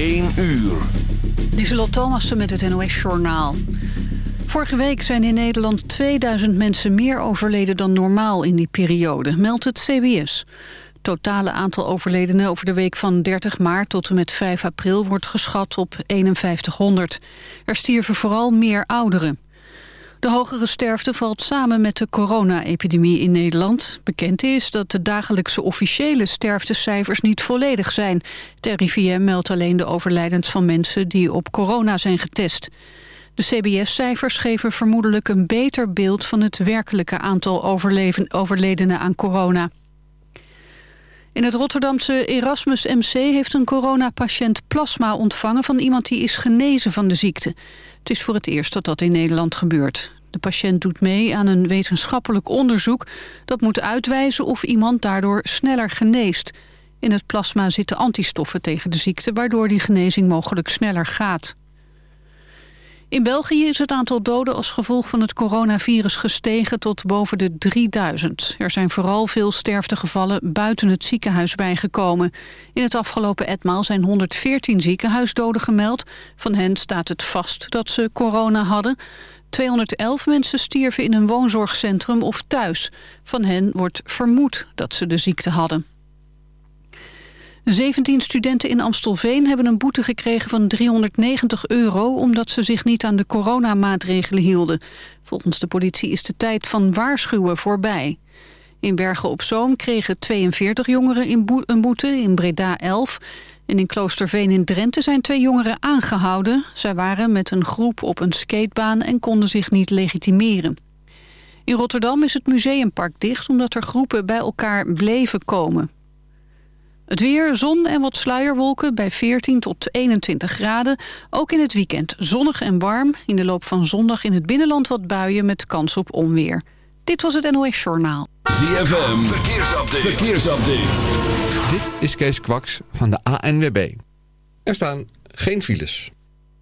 1 uur. Lieselot Thomassen met het NOS-journaal. Vorige week zijn in Nederland 2000 mensen meer overleden dan normaal in die periode, meldt het CBS. Het totale aantal overledenen over de week van 30 maart tot en met 5 april wordt geschat op 5100. Er stierven vooral meer ouderen. De hogere sterfte valt samen met de corona-epidemie in Nederland. Bekend is dat de dagelijkse officiële sterftecijfers niet volledig zijn. Het RIVM meldt alleen de overlijdens van mensen die op corona zijn getest. De CBS-cijfers geven vermoedelijk een beter beeld van het werkelijke aantal overledenen aan corona. In het Rotterdamse Erasmus MC heeft een coronapatiënt plasma ontvangen van iemand die is genezen van de ziekte. Het is voor het eerst dat dat in Nederland gebeurt. De patiënt doet mee aan een wetenschappelijk onderzoek... dat moet uitwijzen of iemand daardoor sneller geneest. In het plasma zitten antistoffen tegen de ziekte... waardoor die genezing mogelijk sneller gaat. In België is het aantal doden als gevolg van het coronavirus gestegen tot boven de 3000. Er zijn vooral veel sterftegevallen buiten het ziekenhuis bijgekomen. In het afgelopen etmaal zijn 114 ziekenhuisdoden gemeld. Van hen staat het vast dat ze corona hadden. 211 mensen stierven in een woonzorgcentrum of thuis. Van hen wordt vermoed dat ze de ziekte hadden. 17 studenten in Amstelveen hebben een boete gekregen van 390 euro... omdat ze zich niet aan de coronamaatregelen hielden. Volgens de politie is de tijd van waarschuwen voorbij. In Bergen op Zoom kregen 42 jongeren een boete, in Breda 11... En in Kloosterveen in Drenthe zijn twee jongeren aangehouden. Zij waren met een groep op een skatebaan en konden zich niet legitimeren. In Rotterdam is het museumpark dicht omdat er groepen bij elkaar bleven komen. Het weer, zon en wat sluierwolken bij 14 tot 21 graden. Ook in het weekend zonnig en warm. In de loop van zondag in het binnenland wat buien met kans op onweer. Dit was het NOS Journaal. ZFM, verkeersupdate. verkeersupdate. Dit is Kees Kwaks van de ANWB. Er staan geen files.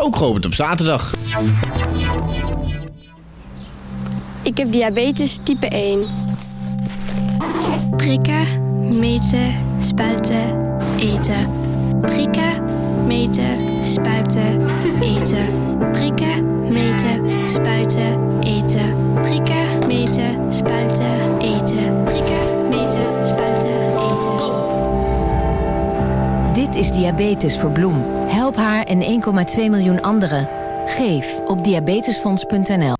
ook geopend op zaterdag. Ik heb diabetes type 1. Prikken, meten, spuiten, eten. Prikken, meten, spuiten, eten. Prikken, meten, spuiten, eten. Prikken, meten, spuiten, is Diabetes voor Bloem. Help haar en 1,2 miljoen anderen. Geef op diabetesfonds.nl.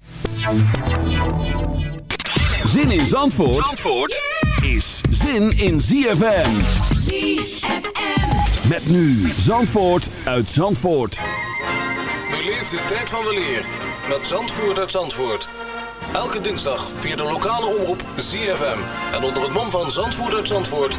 Zin in Zandvoort, Zandvoort is zin in ZFM. ZFM. Met nu Zandvoort uit Zandvoort. Beleef de tijd van weleer met Zandvoort uit Zandvoort. Elke dinsdag via de lokale omroep ZFM. En onder het mom van Zandvoort uit Zandvoort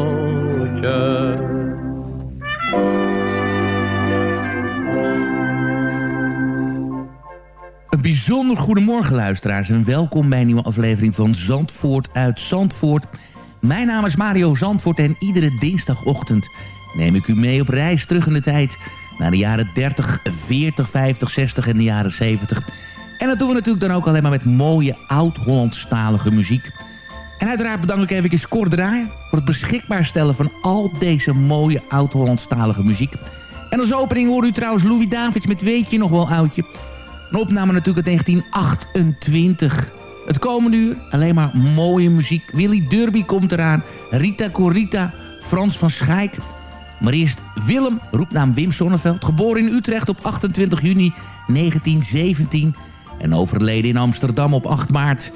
Bijzonder goedemorgen luisteraars en welkom bij een nieuwe aflevering van Zandvoort uit Zandvoort. Mijn naam is Mario Zandvoort en iedere dinsdagochtend neem ik u mee op reis terug in de tijd naar de jaren 30, 40, 50, 60 en de jaren 70. En dat doen we natuurlijk dan ook alleen maar met mooie oud-Hollandstalige muziek. En uiteraard bedank ik even Cor Draaien voor het beschikbaar stellen van al deze mooie oud-Hollandstalige muziek. En als opening hoor u trouwens Louis Davids met Weet je nog wel oudje. Een opname natuurlijk uit 1928. Het komende uur alleen maar mooie muziek. Willy Derby komt eraan. Rita Corita, Frans van Schaik. Maar eerst Willem, roepnaam Wim Sonneveld. Geboren in Utrecht op 28 juni 1917. En overleden in Amsterdam op 8 maart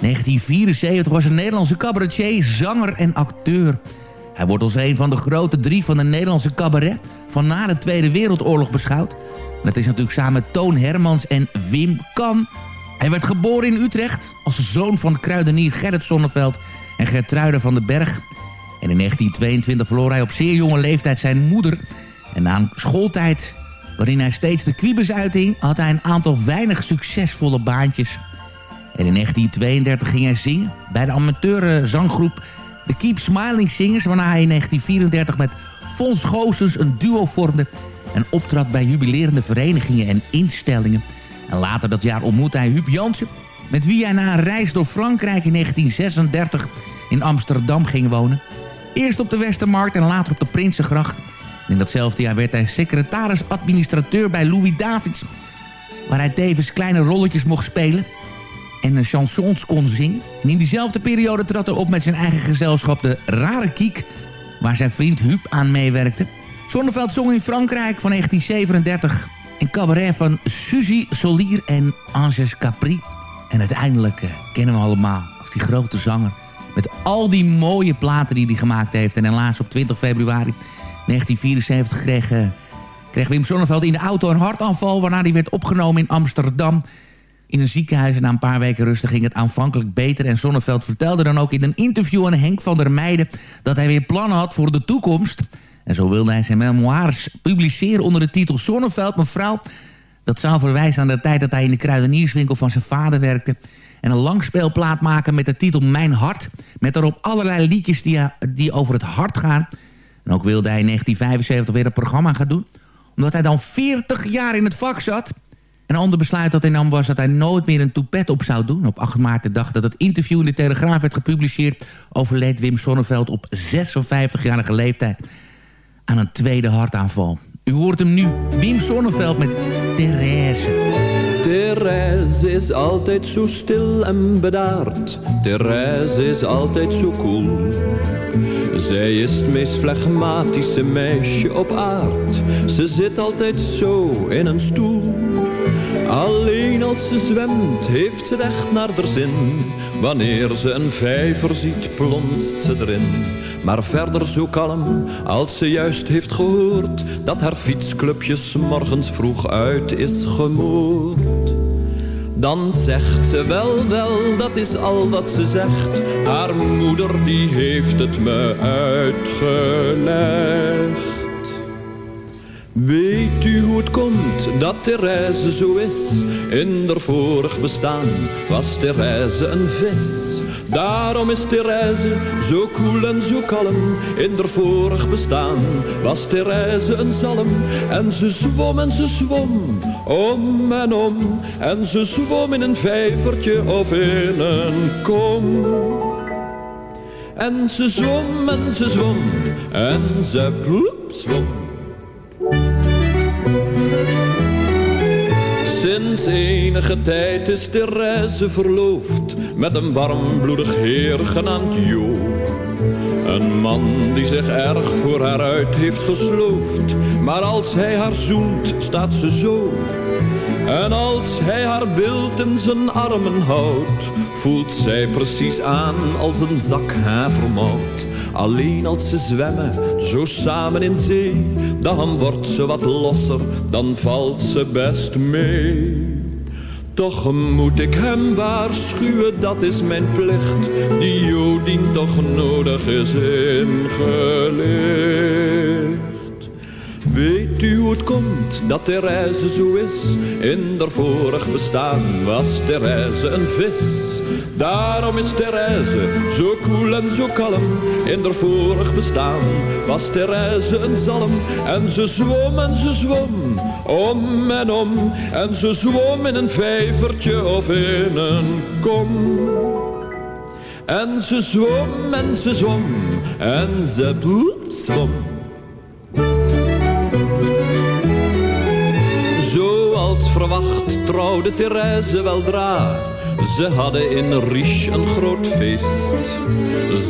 1974 was een Nederlandse cabaretier, zanger en acteur. Hij wordt als een van de grote drie van de Nederlandse cabaret... van na de Tweede Wereldoorlog beschouwd. Dat is natuurlijk samen Toon Hermans en Wim Kan. Hij werd geboren in Utrecht als zoon van kruidenier Gerrit Sonneveld en Gertruide van den Berg. En in 1922 verloor hij op zeer jonge leeftijd zijn moeder. En na een schooltijd waarin hij steeds de kwiebes uiting... had hij een aantal weinig succesvolle baantjes. En in 1932 ging hij zingen bij de amateurzanggroep de Keep Smiling Singers... waarna hij in 1934 met Fons Goossens een duo vormde... en optrad bij jubilerende verenigingen en instellingen. En later dat jaar ontmoette hij Huub Jansen... met wie hij na een reis door Frankrijk in 1936 in Amsterdam ging wonen. Eerst op de Westermarkt en later op de Prinsengracht. En in datzelfde jaar werd hij secretaris-administrateur bij Louis Davids... waar hij tevens kleine rolletjes mocht spelen en chansons kon zingen. En in diezelfde periode trad hij op met zijn eigen gezelschap de Rare Kiek... waar zijn vriend Huub aan meewerkte. Zonneveld zong in Frankrijk van 1937... een cabaret van Suzy Solier en Anges Capri. En uiteindelijk eh, kennen we allemaal als die grote zanger... met al die mooie platen die hij gemaakt heeft. En helaas op 20 februari 1974 kreeg, eh, kreeg Wim Sonneveld in de auto een hartaanval... waarna hij werd opgenomen in Amsterdam in een ziekenhuis. En na een paar weken rusten ging het aanvankelijk beter. En Sonneveld vertelde dan ook in een interview aan Henk van der Meijden... dat hij weer plannen had voor de toekomst. En zo wilde hij zijn memoires publiceren onder de titel Sonneveld, mevrouw. Dat zou verwijzen aan de tijd dat hij in de kruidenierswinkel van zijn vader werkte. En een langspeelplaat maken met de titel Mijn Hart. Met daarop allerlei liedjes die, die over het hart gaan. En ook wilde hij in 1975 weer een programma gaan doen. Omdat hij dan 40 jaar in het vak zat... Een ander besluit dat hij nam was dat hij nooit meer een toepet op zou doen. Op 8 maart de dag dat het interview in de Telegraaf werd gepubliceerd... overleed Wim Sonneveld op 56-jarige leeftijd aan een tweede hartaanval. U hoort hem nu, Wim Sonneveld met Therese. Therese is altijd zo stil en bedaard. Therese is altijd zo koel. Zij is het meest flegmatische meisje op aard. Ze zit altijd zo in een stoel. Alleen als ze zwemt heeft ze het echt naar haar zin. Wanneer ze een vijver ziet plonst ze erin. Maar verder zo kalm als ze juist heeft gehoord Dat haar fietsclubje morgens vroeg uit is gemoord. Dan zegt ze wel, wel, dat is al wat ze zegt. Haar moeder die heeft het me uitgelegd. Weet u hoe het komt dat Therese zo is? In haar vorig bestaan was Therese een vis. Daarom is Therese zo koel en zo kalm. In haar vorig bestaan was Therese een zalm. En ze zwom en ze zwom, om en om. En ze zwom in een vijvertje of in een kom. En ze zwom en ze zwom, en ze ploep zwom. Sinds enige tijd is Therese verloofd met een warmbloedig heer genaamd Jo. Een man die zich erg voor haar uit heeft gesloofd, maar als hij haar zoent staat ze zo. En als hij haar beeld in zijn armen houdt, voelt zij precies aan als een zak havermout. Alleen als ze zwemmen, zo samen in zee, dan wordt ze wat losser, dan valt ze best mee. Toch moet ik hem waarschuwen, dat is mijn plicht, die Jodien toch nodig is ingelicht. Weet u hoe het komt dat Therese zo is? In haar vorig bestaan was Therese een vis. Daarom is Therese zo koel en zo kalm. In haar vorig bestaan was Therese een zalm. En ze zwom en ze zwom, om en om. En ze zwom in een vijvertje of in een kom. En ze zwom en ze zwom en ze bloep zwom. Zoals verwacht trouwde Therese weldra. Ze hadden in Riche een groot feest.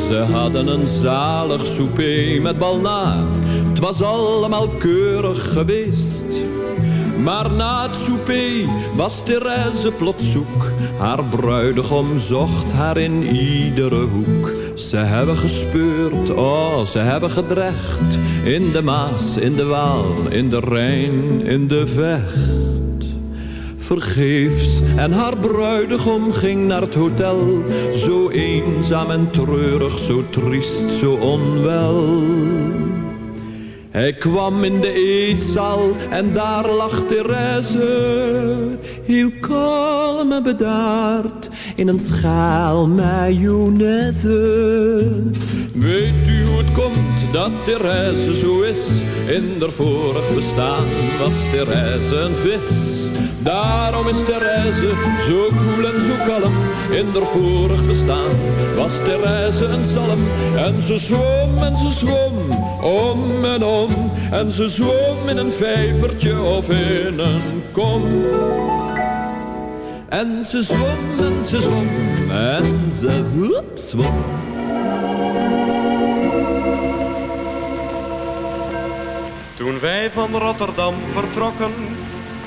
Ze hadden een zalig souper met balna. Het was allemaal keurig geweest. Maar na het souper was Therese plots zoek. Haar bruidegom zocht haar in iedere hoek. Ze hebben gespeurd, oh, ze hebben gedrecht. In de Maas, in de Waal, in de Rijn, in de Vecht. Vergeefs en haar bruidegom ging naar het hotel. Zo eenzaam en treurig, zo triest, zo onwel. Hij kwam in de eetzaal en daar lag Therese, heel kalm en bedaard, in een schaal mayonaise. Weet u hoe het komt dat Therese zo is? In haar vorig bestaan was Therese een vis. Daarom is Therese zo koel en zo kalm. In haar vorig bestaan was Therese een zalm. En ze zwom en ze zwom, om en om. En ze zwom in een vijvertje of in een kom. En ze zwom en ze zwom en ze woep, zwom. Toen wij van Rotterdam vertrokken,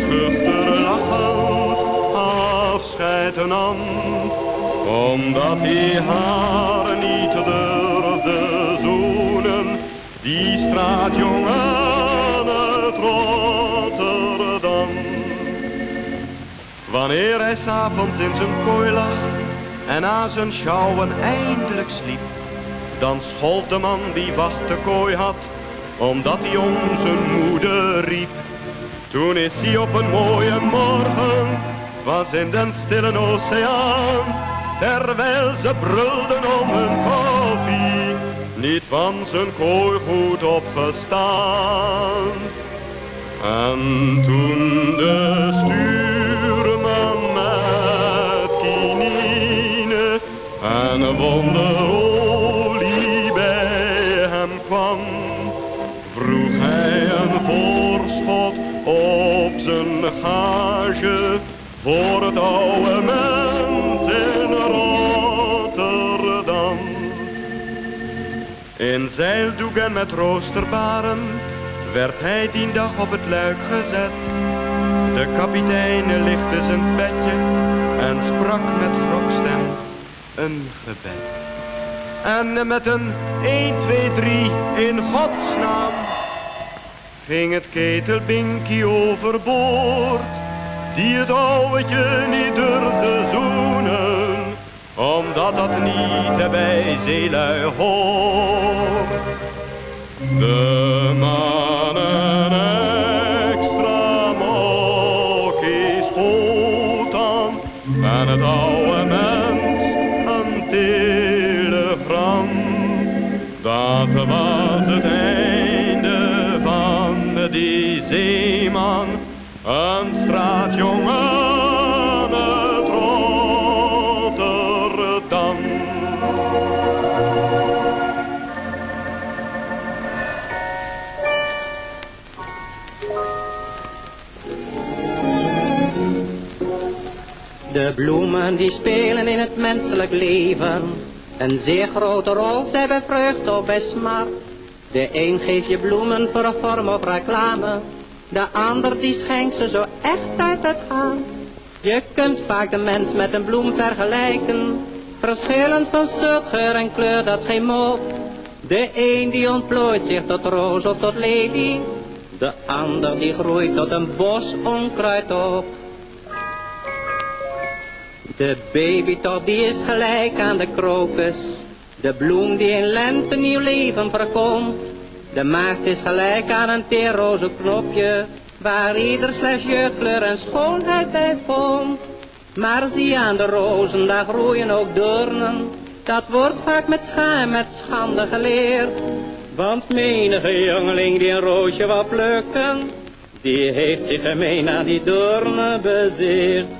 schuchter lachend afscheid nam, omdat hij haar niet durfde zoenen, die straatjongen uit Rotterdam. Wanneer hij s'avonds in zijn kooi lag en na zijn schouwen eindelijk sliep, dan schold de man die wacht de kooi had, omdat hij om zijn moeder riep. Toen is hij op een mooie morgen, was in den stille oceaan, terwijl ze brulden om hun koffie, niet van zijn kooi goed opgestaan. En toen de voor het oude mens in Rotterdam. In zeildoek en met roosterbaren werd hij die dag op het luik gezet. De kapitein lichtte zijn bedje en sprak met grokstem een gebed. En met een 1, 2, 3 in godsnaam ging het ketelbinkie overboord. Die het ouwetje niet durfde zoenen, omdat dat niet bij zeelui hoort. De mannen extra mokkies goed aan en het oude mens een telegram. Dat was De bloemen die spelen in het menselijk leven een zeer grote rol, zij bij vreugde of bij smart. De een geeft je bloemen voor een vorm of reclame, de ander die schenkt ze zo echt uit het hart. Je kunt vaak de mens met een bloem vergelijken, verschillend van soort, geur en kleur, dat is geen mop. De een die ontplooit zich tot roos of tot lelie, de ander die groeit tot een bos onkruid op. De baby toch die is gelijk aan de krokus. De bloem die in lente nieuw leven verkomt. De maagd is gelijk aan een teerroze knopje. Waar ieder slechts jeugdkleur en schoonheid bij vond. Maar zie aan de rozen, daar groeien ook doornen. Dat wordt vaak met schaam, met schande geleerd. Want menige jongeling die een roosje wou plukken. Die heeft zich gemeen aan die doornen bezeerd.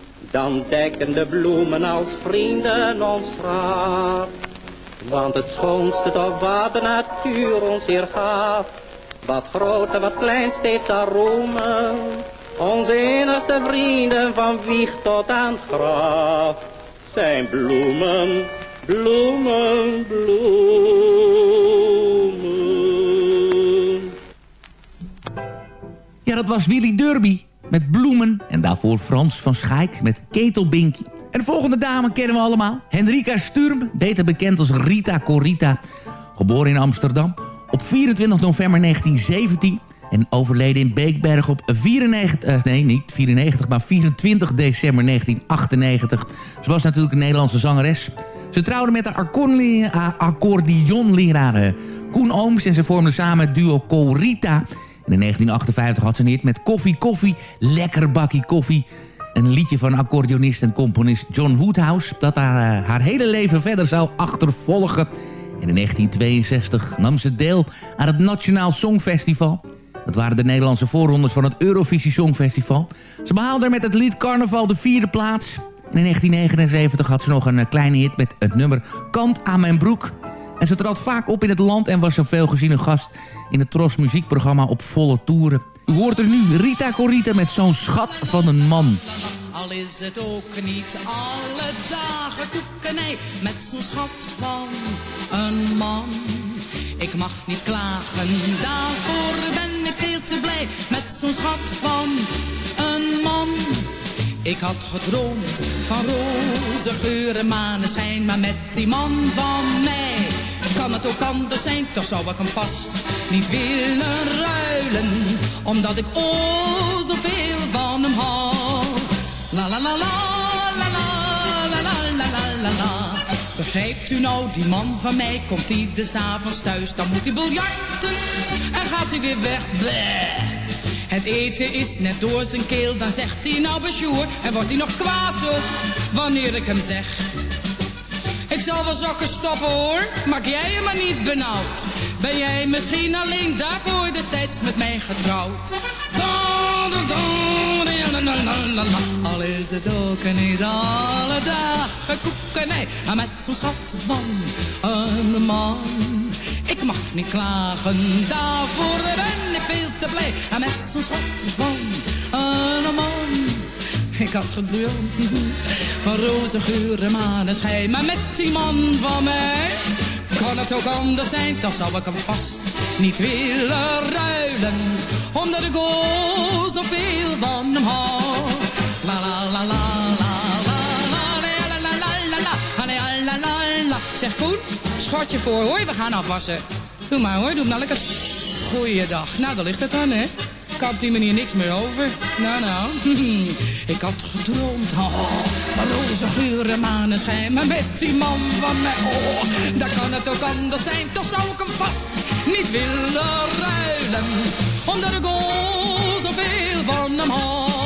dan dekken de bloemen als vrienden ons graf. Want het schoonste toch wat de natuur ons hier gaf, wat groot en wat klein steeds zal roemen. Onze innigste vrienden van wieg tot aan het graf, zijn bloemen, bloemen, bloemen. Ja, dat was Willy Derby met Bloemen. En daarvoor Frans van Schaik met Ketelbinkie. En de volgende dame kennen we allemaal. Henrika Sturm, beter bekend als Rita Corita. Geboren in Amsterdam op 24 november 1917. En overleden in Beekberg op 94... eh, nee, niet 94, maar 24 december 1998. Ze was natuurlijk een Nederlandse zangeres. Ze trouwde met haar eh, accordeonleraar eh, Koen Ooms... en ze vormden samen het duo Corita... In 1958 had ze een hit met Koffie Koffie, Lekker Bakkie Koffie. Een liedje van accordeonist en componist John Woodhouse... dat haar, eh, haar hele leven verder zou achtervolgen. En in 1962 nam ze deel aan het Nationaal Songfestival. Dat waren de Nederlandse voorrondes van het Eurovisie Songfestival. Ze behaalde met het lied Carnaval de vierde plaats. En in 1979 had ze nog een eh, kleine hit met het nummer Kant aan mijn broek... En ze trad vaak op in het land en was een veelgeziene gast in het Tros muziekprogramma op volle toeren. U hoort er nu Rita Corita met zo'n schat van een man. Al is het ook niet alle dagen koekenij met zo'n schat van een man. Ik mag niet klagen, daarvoor ben ik veel te blij met zo'n schat van een man. Ik had gedroomd van roze geuren, maneschijn, maar met die man van mij kan het ook anders zijn, toch zou ik hem vast niet willen ruilen. Omdat ik oh zoveel van hem hou. La la la la, la la la la la la la. Begrijpt u nou, die man van mij komt hij des avonds thuis. Dan moet hij biljarten en gaat hij weer weg. Bleh. Het eten is net door zijn keel, dan zegt hij nou bejoer. En wordt hij nog kwaad wanneer ik hem zeg. Ik zal wel sokken stoppen hoor, maak jij je maar niet benauwd. Ben jij misschien alleen daarvoor destijds met mij getrouwd? Al is het ook niet alle dagen koekenij, maar met zo'n schat van een man. Ik mag niet klagen, daarvoor ben ik veel te blij. En met zo'n schat van een man. Ik had gedroomd van roze geuren, maneschijn. Maar met die man van mij kan het ook anders zijn. Toch zou ik hem vast niet willen ruilen. Omdat ik oh zoveel van hem hou. La la la la la la la la la la la la la Zeg Koen, schotje voor hoor, we gaan afwassen. Doe maar hoor, doe hem nou lekker. Goeiedag. Nou, daar ligt het dan hè. Had op die manier niks meer over. Nou, nou. Ik had gedroomd oh, van roze geuren, maneschijn. Maar met die man van mij, oh, daar kan het ook anders zijn. Toch zou ik hem vast niet willen ruilen. Omdat ik oh, zoveel van hem hou.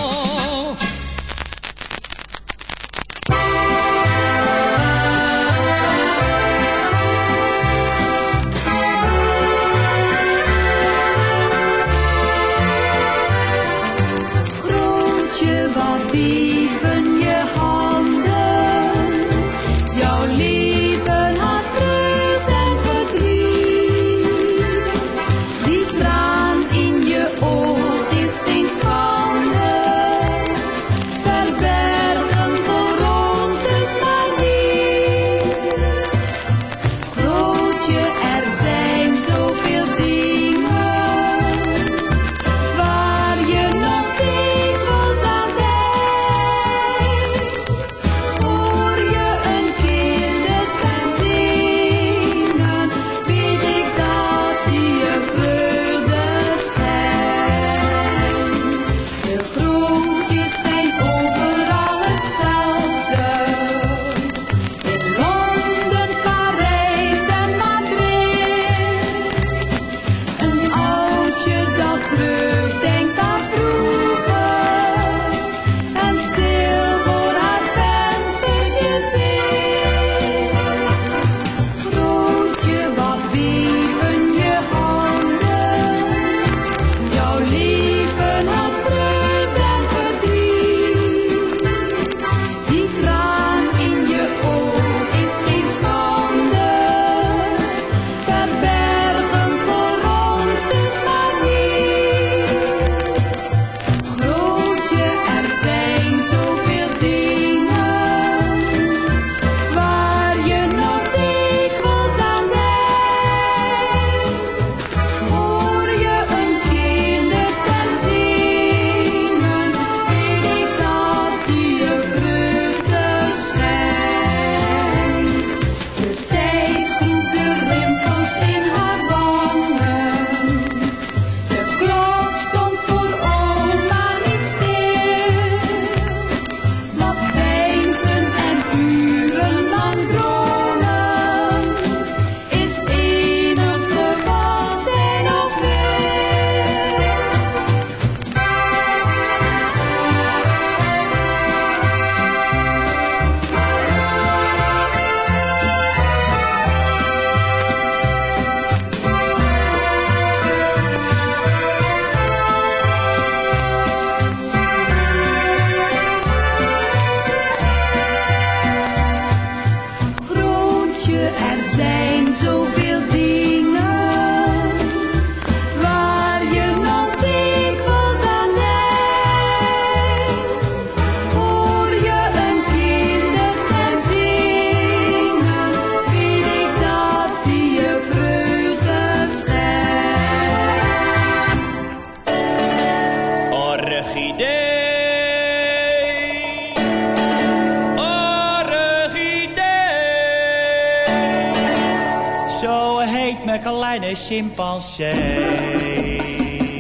Chimpansee.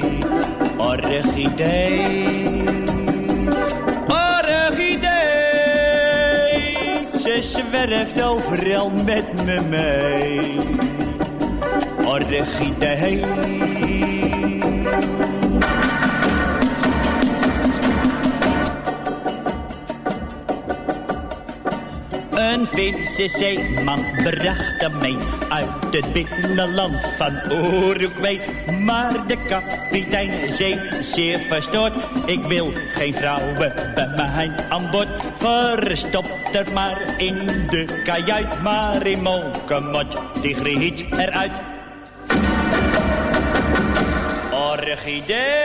Orchidee, orchidee. Ze zwerft overal met me mee. Orchidee. Een Finse zeeman bracht hem mee het binnenland van Uruguay. Maar de kapitein zei zeer verstoord, ik wil geen vrouwen bij mij aan boord. Verstop er maar in de kajuit, maar in die griet eruit. Orchidee,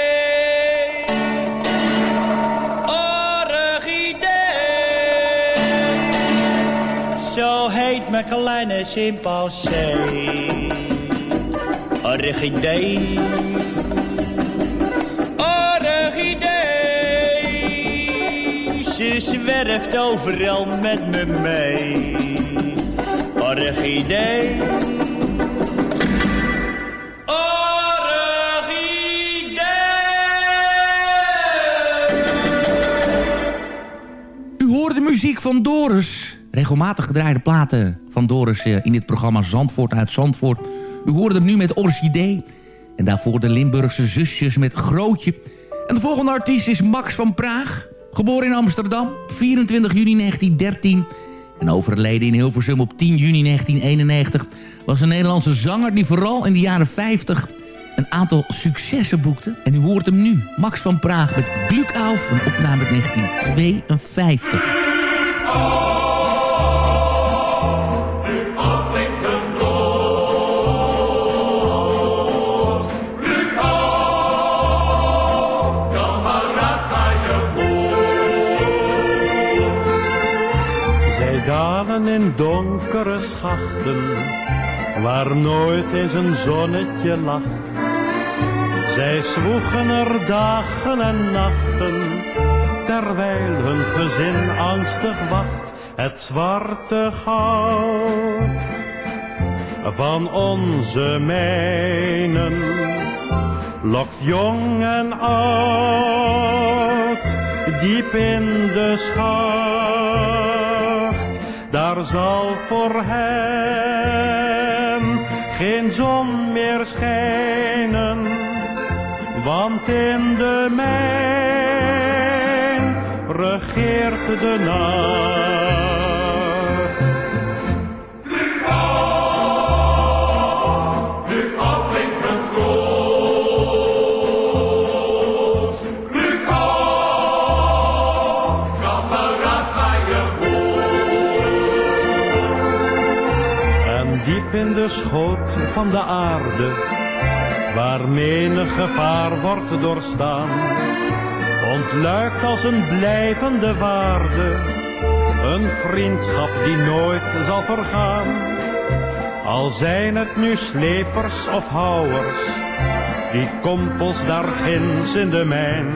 mijn kleine chimpansee. Orchidee. Orchidee. Ze zwerft overal met me mee. Orchidee. U hoort de muziek van Doris. Regelmatig gedraaide platen van Doris eh, in dit programma Zandvoort uit Zandvoort. U hoorde hem nu met Orchidee. En daarvoor de Limburgse zusjes met Grootje. En de volgende artiest is Max van Praag. Geboren in Amsterdam, 24 juni 1913. En overleden in Hilversum op 10 juni 1991. Was een Nederlandse zanger die vooral in de jaren 50 een aantal successen boekte. En u hoort hem nu, Max van Praag met Glückauf, een opname uit 1952. In donkere schachten, waar nooit eens een zonnetje lacht. Zij zwoegen er dagen en nachten, terwijl hun gezin angstig wacht. Het zwarte goud van onze mijnen lokt jong en oud diep in de schacht. Zal voor hem geen zon meer schijnen, want in de mijn regeert de nacht. De schoot van de aarde, waar menig gevaar wordt doorstaan, ontluikt als een blijvende waarde, een vriendschap die nooit zal vergaan. Al zijn het nu slepers of houwers, die kompels daar ginds in de mijn.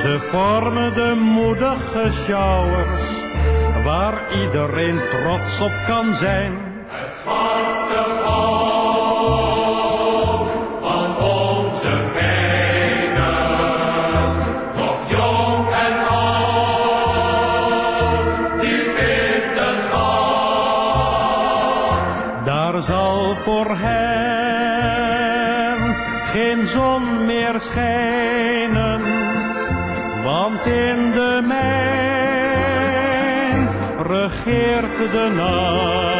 Ze vormen de moedige sjouwers, waar iedereen trots op kan zijn. Zwarte goud van onze mijnen, nog jong en oud, diep in de schat. Daar zal voor hem geen zon meer schijnen, want in de mijn regeert de nacht.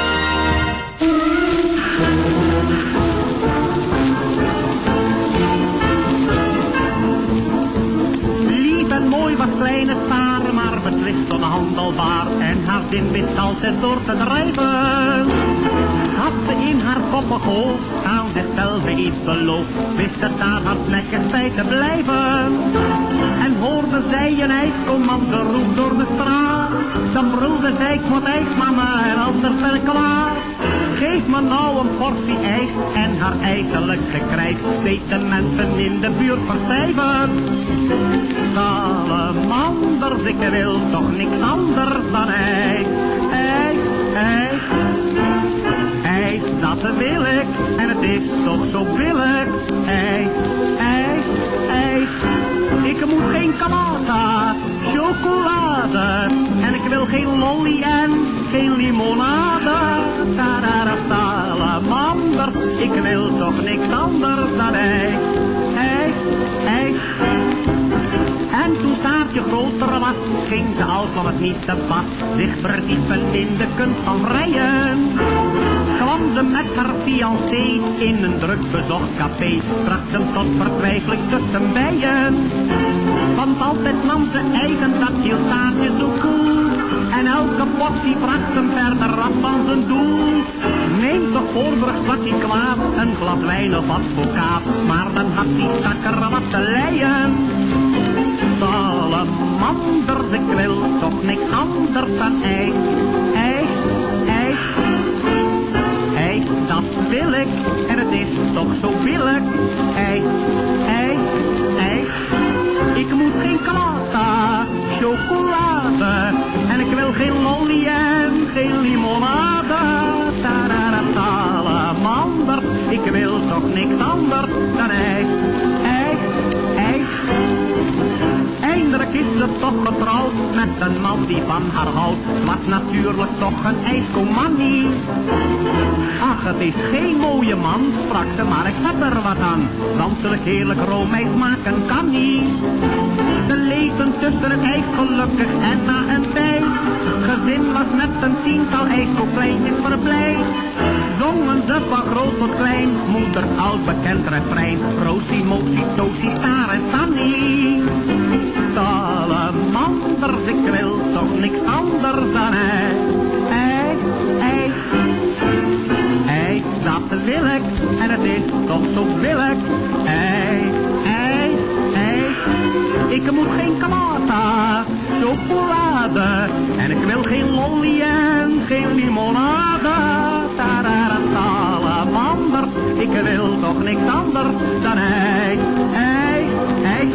Beslist onhandelbaar. En haar zin wist altijd door te drijven. Had ze in haar koppig hoofd aan zichzelf iets beloofd, wist het daar hardnekkig bij te blijven. En hoorde zij een ijscommando roep door de straat, dan brulde zij, ik moet ijs mama en anders ik klaar. Geef me nou een portie ijs en haar ijselijk gekrijs, deed de mensen in de buurt verstijven. Salamanders, ik wil toch niks anders dan ijs, ijs, ijs. Ijs, dat wil ik, en het is toch zo billig. Ijs, ijs, ijs. Ik moet geen kamata, chocolade. En ik wil geen lolly en geen limonade. Tarara, salamander, ik wil toch niks anders dan ijs. Ijs, ijs. En toen Saartje groter was, ging ze al van het niet te pas zich verdiepen in de kunst van vrijen. Kwam ze met haar fiancé in een druk bezocht café, bracht hem tot vertwijfeling tussen bijen. Want altijd nam ze eigen, dat hield Saartje zo cool. En elke portie bracht hem verder af van zijn doel. Neem toch voorbrug wat hij kwaad, een glas wijn of advocaat. Maar dan had hij stakker wat te leien. Salamanders, ik wil toch niks anders dan ijs, ijs, ijs. Ijs, dat wil ik, en het is toch zo billig. Ijs, ijs, ijs. Ik moet geen kalata, chocolade. En ik wil geen lolly en geen limonade. Tarara, salamander, ik wil toch niks anders dan ijs, Is ze toch getrouwd met een man die van haar houdt. Wat natuurlijk toch een ijskomanie. Ach, het is geen mooie man, sprak ze, maar ik heb er wat aan. Danselijk heerlijk roomijs maken kan niet. Ze leefden tussen het ijs gelukkig en na een tijd. Gezin was met een tiental ijskopleintjes verblijd. Zongen ze van groot tot klein, moeder oud bekend refrein. Rosie, motie, tosie, staar en Salamanders, ik wil toch niks anders dan ijs, ijs, ijs. Ijs, dat wil ik, en het is toch zo billig. Ijs, ijs, ijs. Ik moet geen kamata, chocolade. En ik wil geen lolly en geen limonade. Salamander, ik wil toch niks anders dan ijs, ijs, ijs.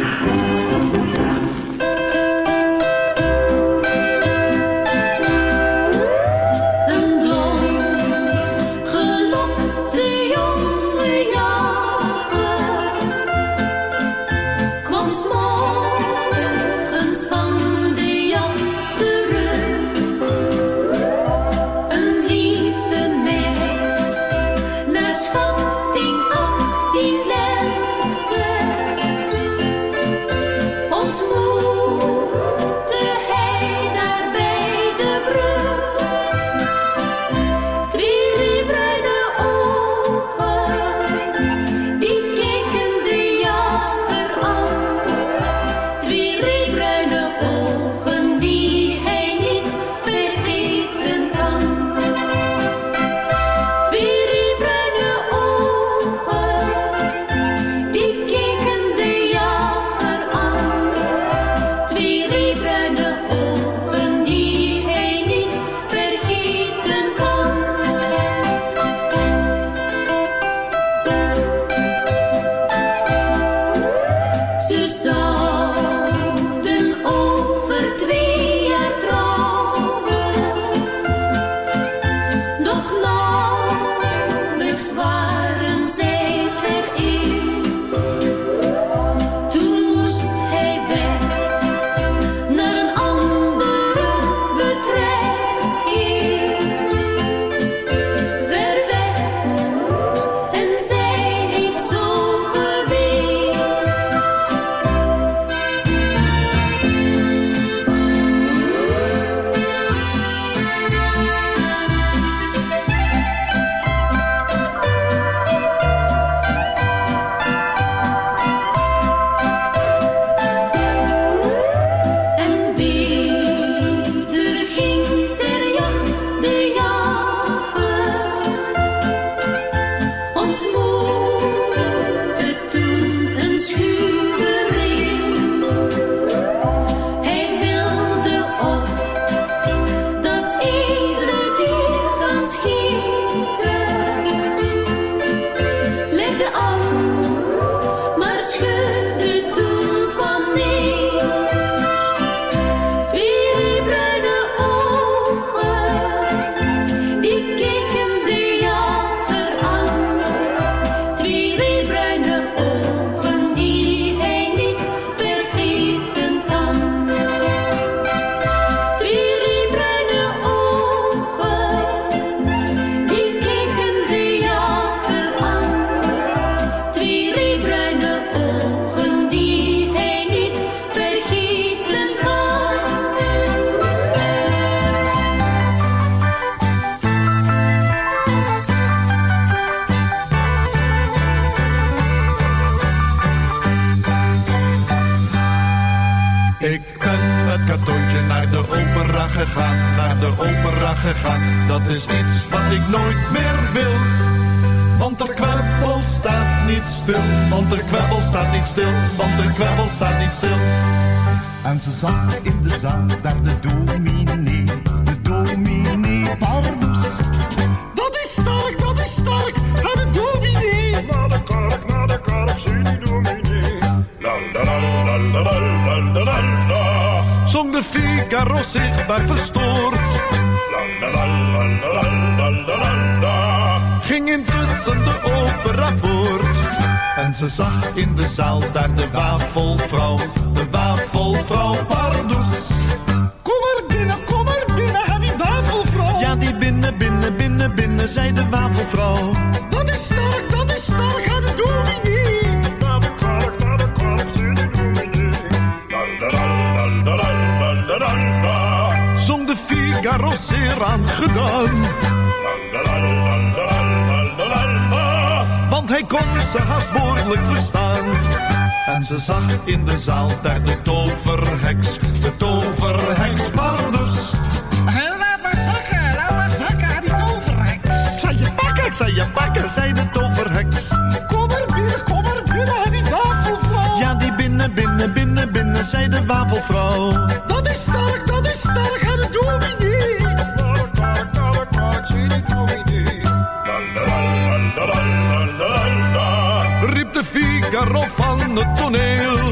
zag in de zaal daar de dominee, de dominee Pardoes. Dat is sterk, dat is sterk, naar de dominee. Na de kerk, naar de kerk, zie die dominee. Zong de Figaro zichtbaar verstoord. Ging intussen de opera voort. En ze zag in de zaal daar de wafelvrouw, de wafelvrouw tafelvrouw Pardoes. Kom maar binnen, kom maar binnen, ga die wafelvrouw. Ja, die binnen, binnen, binnen, binnen, zei de wafelvrouw. Dat is sterk, dat is sterk, ga de dominee. Naar de kerk, naar de kerk, zei de dominee. Zong de Figaro zeer aangedaan want hij kon ze haast woordelijk verstaan. En ze zag in de zaal daar de toverheks, de toverheks Pardus. Laat maar zakken, laat maar zakken, die toverhek. Ik zei je pakken, ik zei je pakken, zei de toverheks. Kom er binnen, kom er binnen, die wafelvrouw. Ja, die binnen, binnen, binnen, binnen, zei de wafelvrouw. toneel.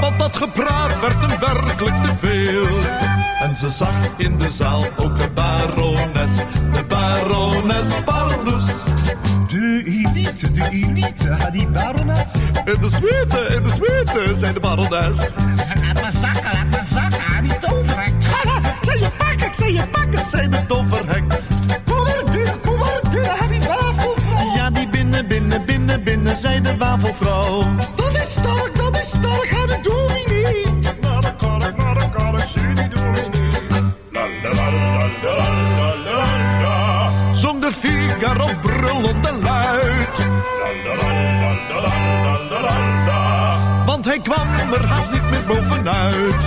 Want dat gepraat werd hem werkelijk te veel. En ze zag in de zaal ook de barones, de barones Pardus. De elite, de elite, had die barones. In de zweten, in de zweten, zei de barones. Laat me zakken, laat me zakken, die toverheks. Zij je pak, ik zei je pak, zei de toverheks. wafelvrouw. Dat is sterk, dat is sterk, ga de dominee. kan ik, maar dan kan ik. zie die dominee. Zong de Figaro op de luid. Want hij kwam er haast niet meer bovenuit.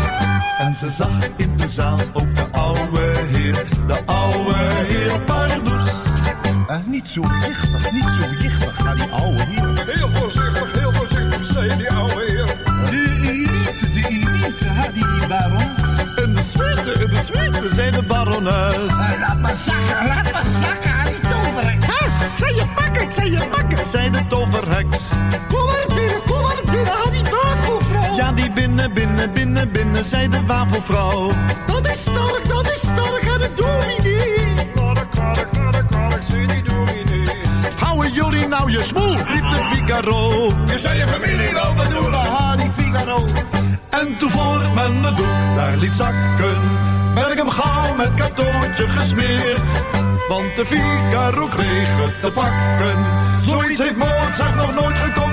En ze zag in de zaal ook de oude heer, de oude heer eh, niet zo jichtig, niet zo jichtig, ha, die ouwe heer. Heel voorzichtig, heel voorzichtig, zei die oude heer. De elite, de elite, ha, die baron. In de suite, in de suite, zei de barones. Laat maar zakken, laat maar zakken, ha, die toverhek. Ha, ik zei je pakken, ik zei je pakken, zei de toverheks. Kom maar binnen, kom maar binnen, ha, die wafelvrouw. Ja, die binnen, binnen, binnen, binnen, zei de wafelvrouw. Figaro. Je zou je familie wel bedoelen, ha, die Figaro. En toen voor men me doek daar liet zakken, ben ik hem gauw met katoentje gesmeerd. Want de Figaro kreeg het te pakken. Zoiets heeft Mozart nog nooit gecomponeerd.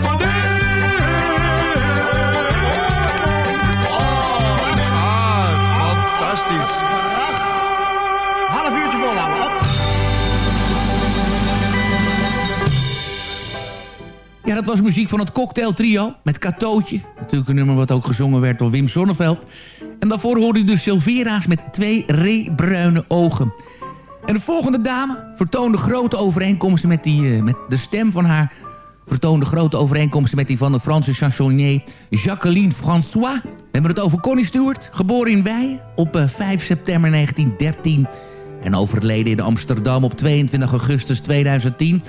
Dat was muziek van het Cocktail Trio met Katootje. Natuurlijk een nummer wat ook gezongen werd door Wim Sonneveld. En daarvoor hoorde u de Silvera's met twee reebruine ogen. En de volgende dame vertoonde grote overeenkomsten met, die, eh, met de stem van haar... vertoonde grote overeenkomsten met die van de Franse chansonnier Jacqueline François. We hebben het over Connie Stewart, geboren in Weijen op eh, 5 september 1913... en overleden in Amsterdam op 22 augustus 2010...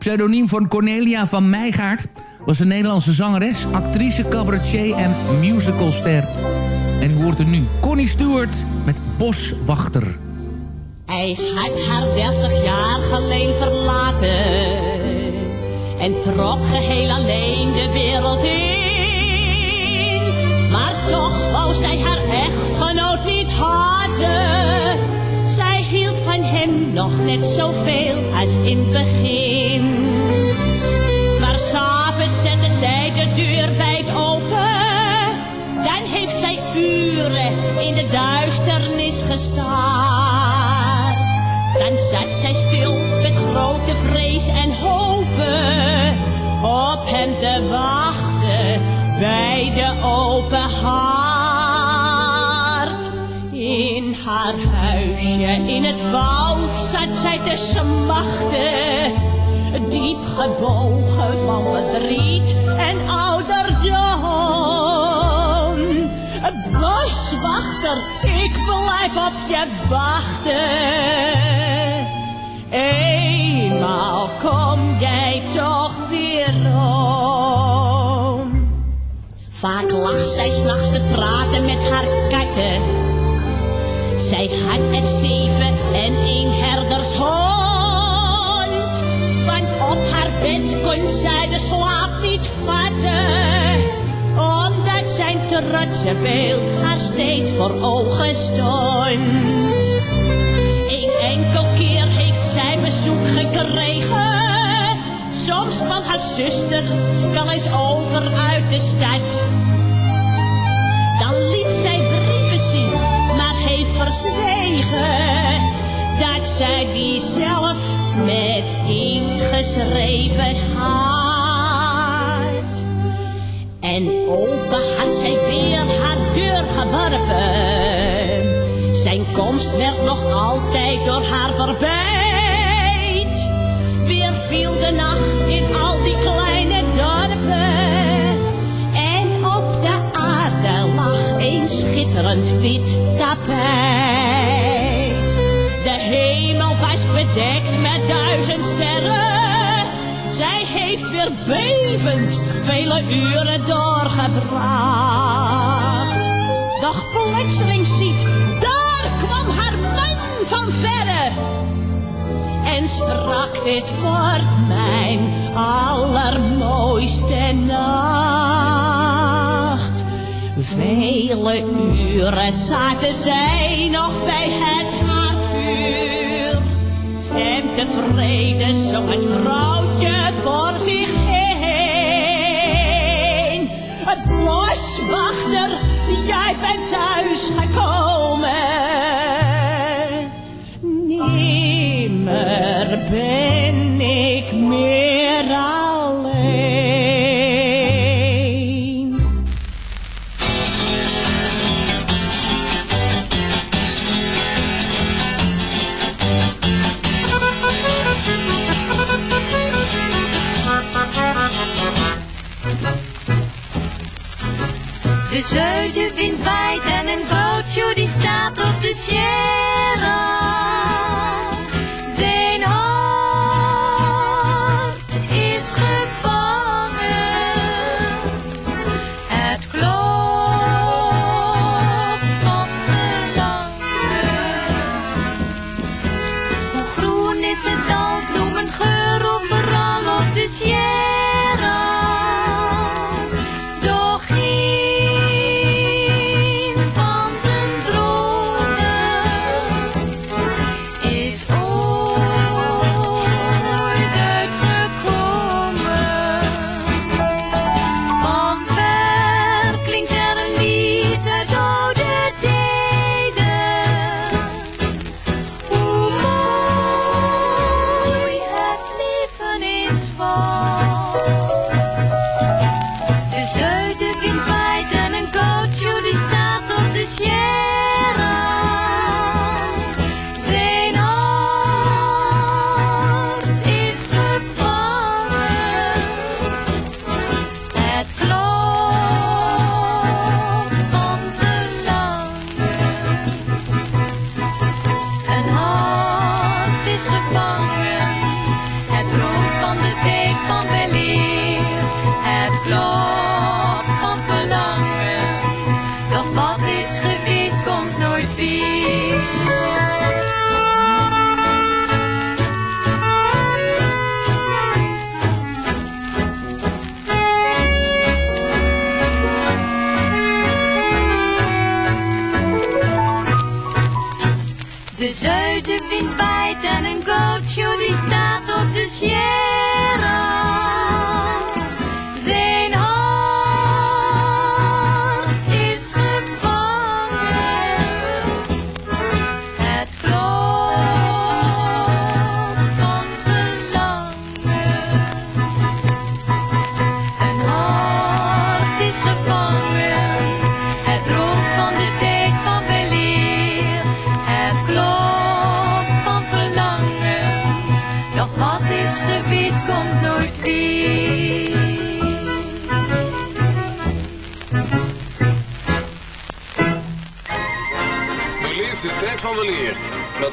Pseudoniem van Cornelia van Meijgaard was een Nederlandse zangeres, actrice, cabaretier en musicalster. En u hoort er nu Connie Stewart met Boswachter. Hij had haar dertig jaar geleden verlaten en trok geheel alleen de wereld in. Maar toch wou zij haar echtgenoot niet hadden. Van hem nog net zoveel als in begin. Maar s'avonds zette zij de deur wijd open. Dan heeft zij uren in de duisternis gestaard. Dan zat zij stil met grote vrees en hopen. Op hem te wachten bij de open haard. Haar huisje in het woud zat zij te smachten. Diep gebogen van verdriet en ouderdom. Boswachter, ik blijf op je wachten. Eenmaal kom jij toch weer om. Vaak lag zij s'nachts te praten met haar katten. Zij had er zeven en een herdershond. Want op haar bed kon zij de slaap niet vatten. Omdat zijn trotse beeld haar steeds voor ogen stond. Een enkel keer heeft zij bezoek gekregen. Soms kwam haar zuster wel eens over uit de stad. Dat zij die zelf met inkt geschreven had. En open had zij weer haar deur geworpen. Zijn komst werd nog altijd door haar verbeid. Weer viel de nacht schitterend wit tapijt. De hemel was bedekt met duizend sterren. Zij heeft weer bevend vele uren doorgebracht. Doch plotseling ziet, daar kwam haar man van verre. En sprak, dit wordt mijn allermooiste nacht. Vele uren zaten zij nog bij het haardvuur. En tevreden zong het vrouwtje voor zich heen. Het boswachter, jij bent thuis gekomen. Nimmer ben ik meer zuidenwind waait en een gaucho die staat op de sierra.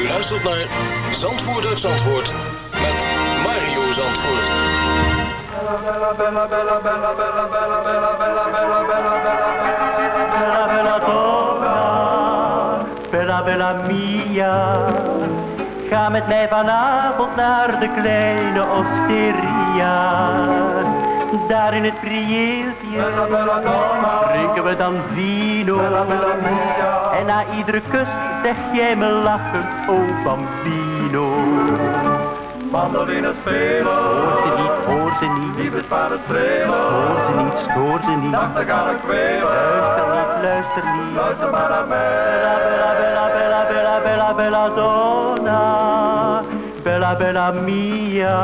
U luistert naar Zandvoort uit Zandvoort met Mario Zandvoort. Bella, bella, bella, bella, bella, bella, bella, bella, bella, bella, bella, bella, bella bella, bella mia. Ga met mij vanavond naar de kleine osteria. Daar in het prieeltje drinken we dan vino. En na iedere kus zeg jij me lachend, oh bambino. Mandoline spelen. Hoor ze niet, hoor ze niet. Die besparen strelen. Hoor ze niet, stoor ze niet. Nachtegaal ik kwelen. Luister niet, luister niet. Luister maar naar mij. Bella, bella, bella, bella, bella, bella donna. Bella, bella mia.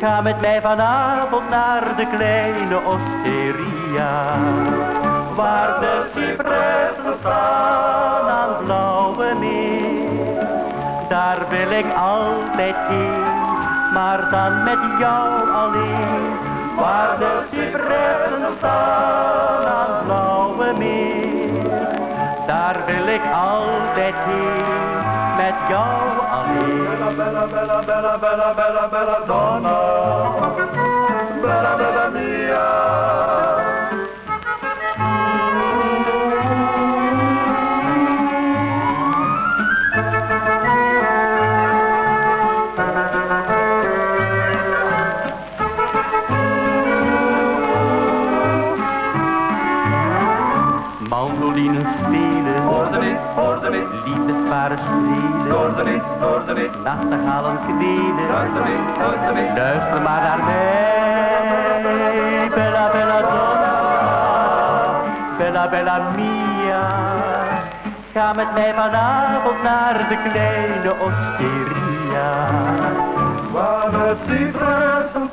Ga met mij vanavond naar de kleine osteria. Waar de cipressen staan aan blauwe meer. Daar wil ik altijd heen, maar dan met jou alleen. Waar de cipressen staan aan blauwe meer. Daar wil ik altijd heen, met jou. Bella, bella, bella, bella, bella, bella donna. Bella, bella mia. Hoorderit, de Nachtegalen gedieden. Hoorderit. Luister maar naar mij. Bella, bella donna. Bella, bella mia. Ga met mij vanavond naar de kleine osteria. Waar het cipres en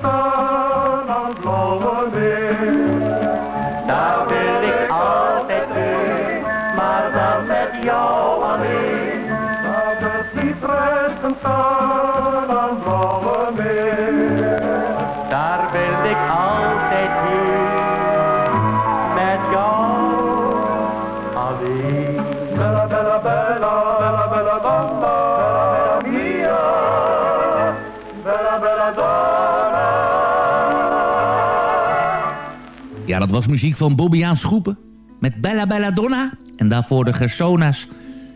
blauwe staan aan blauwe. Daar wil ik altijd heen, met jou alleen. Bella, bella, bella, bella, bella, bella, mia. Bella, bella. Ja, dat was muziek van Bobbiaan Schoepen met Bella Bella Donna. En daarvoor de Gersona's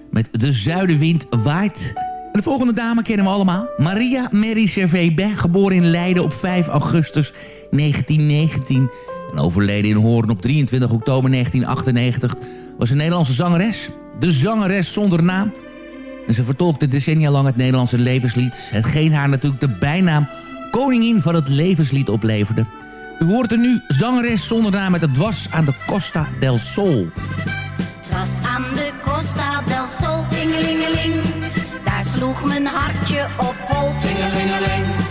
met De Zuidenwind Waait. De volgende dame kennen we allemaal. Maria Mary Servet geboren in Leiden op 5 augustus 1919. En overleden in Hoorn op 23 oktober 1998. Was een Nederlandse zangeres. De zangeres zonder naam. En ze vertolkte decennia lang het Nederlandse levenslied. Hetgeen haar natuurlijk de bijnaam koningin van het levenslied opleverde. U hoort er nu zangeres zonder naam met het dwars aan de Costa del Sol. Sloeg mijn hartje op hol, tingelingeling.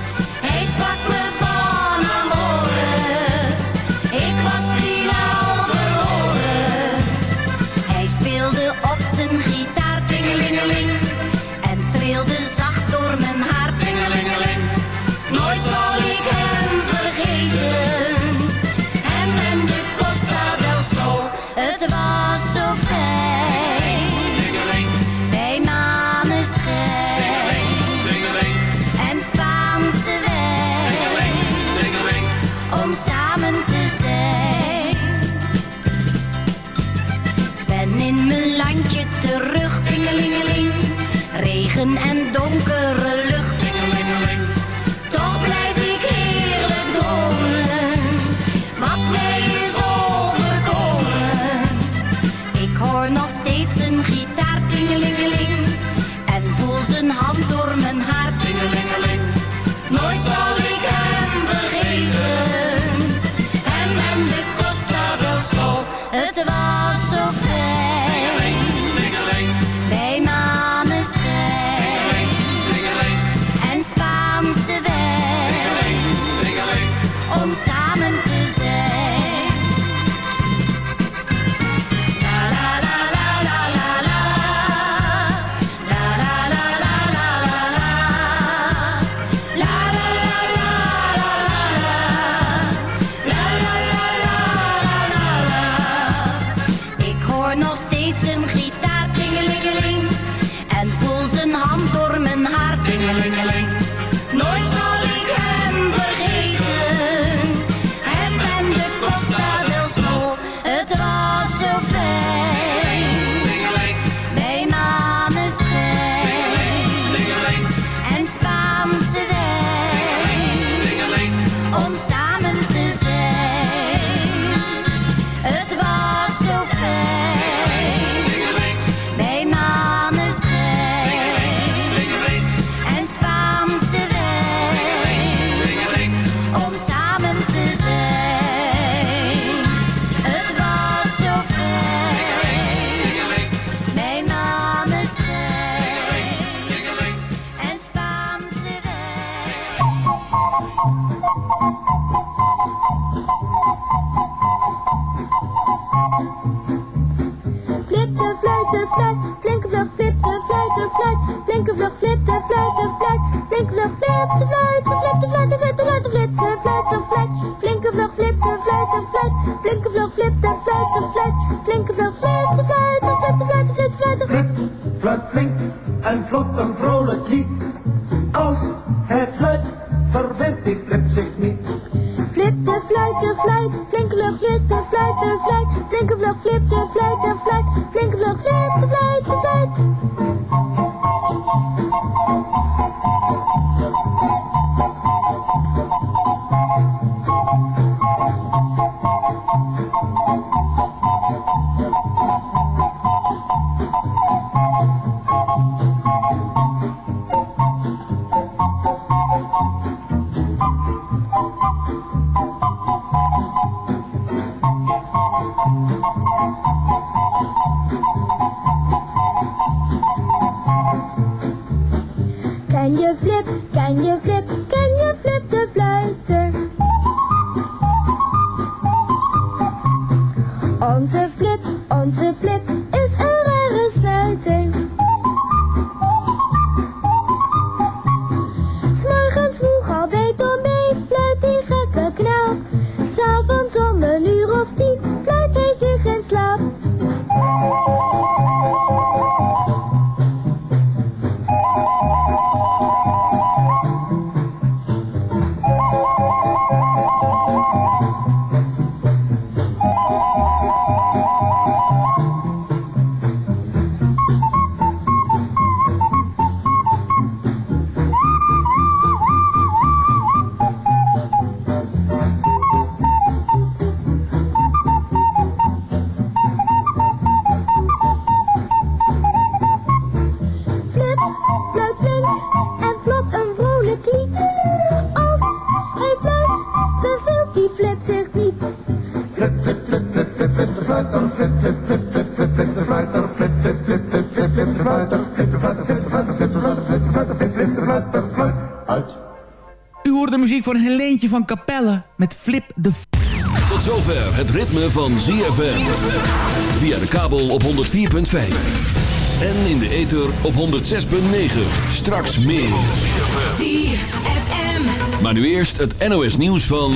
voor een leentje van Capelle met Flip de... Tot zover het ritme van ZFM. Via de kabel op 104.5. En in de ether op 106.9. Straks meer. ZFM. Maar nu eerst het NOS nieuws van...